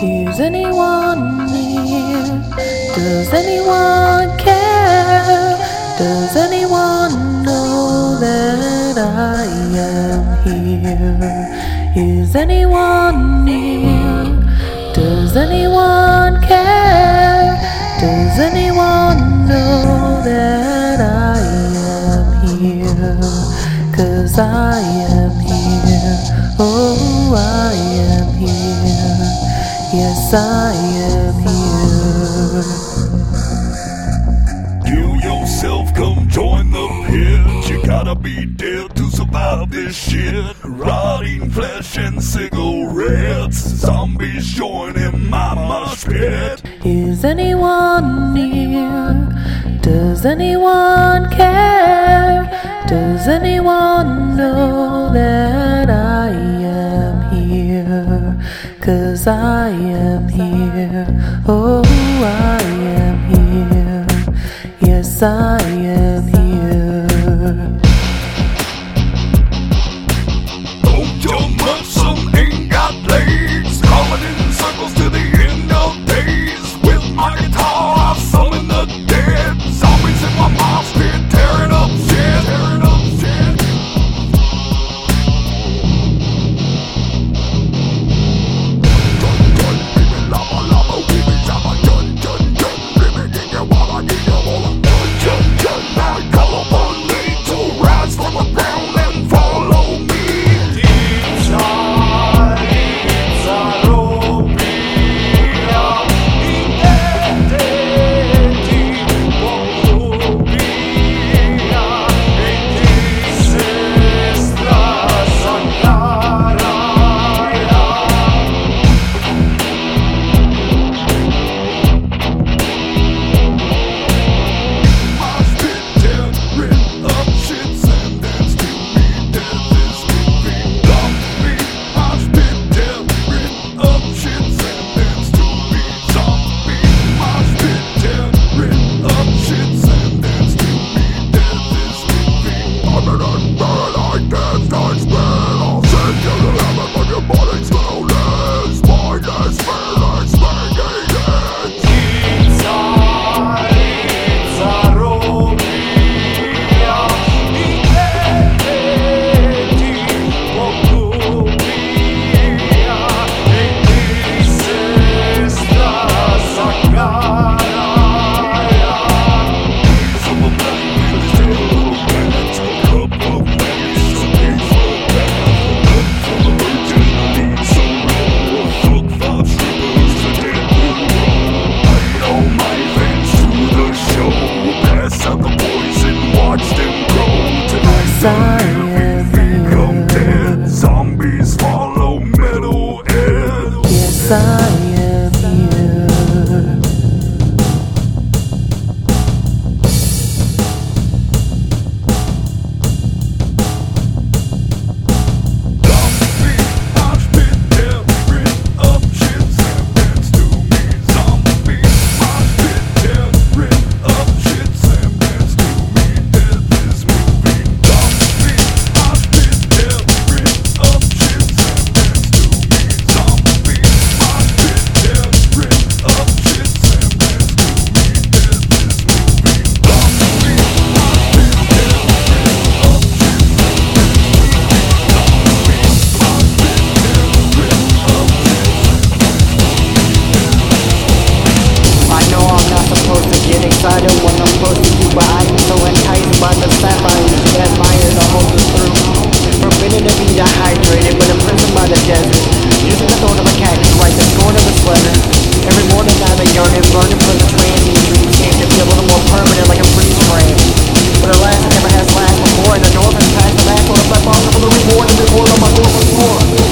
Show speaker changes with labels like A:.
A: Is anyone near? Does anyone care? Does anyone know that I am here? Is anyone near? Does anyone care? Does anyone know that I am here? Cause I am here. I am here. Yes, I am here.
B: You yourself come join the pit. You gotta be dead to survive this shit. Rotting flesh and cigarettes. Zombies joining my mosh pit.
A: Is anyone near? Does anyone care? Does anyone know that Cause I am here. Oh, I am here. Yes, I
B: side. boy, the northern pass, the back on the black for the blue reward, and the boy on my
A: northern score.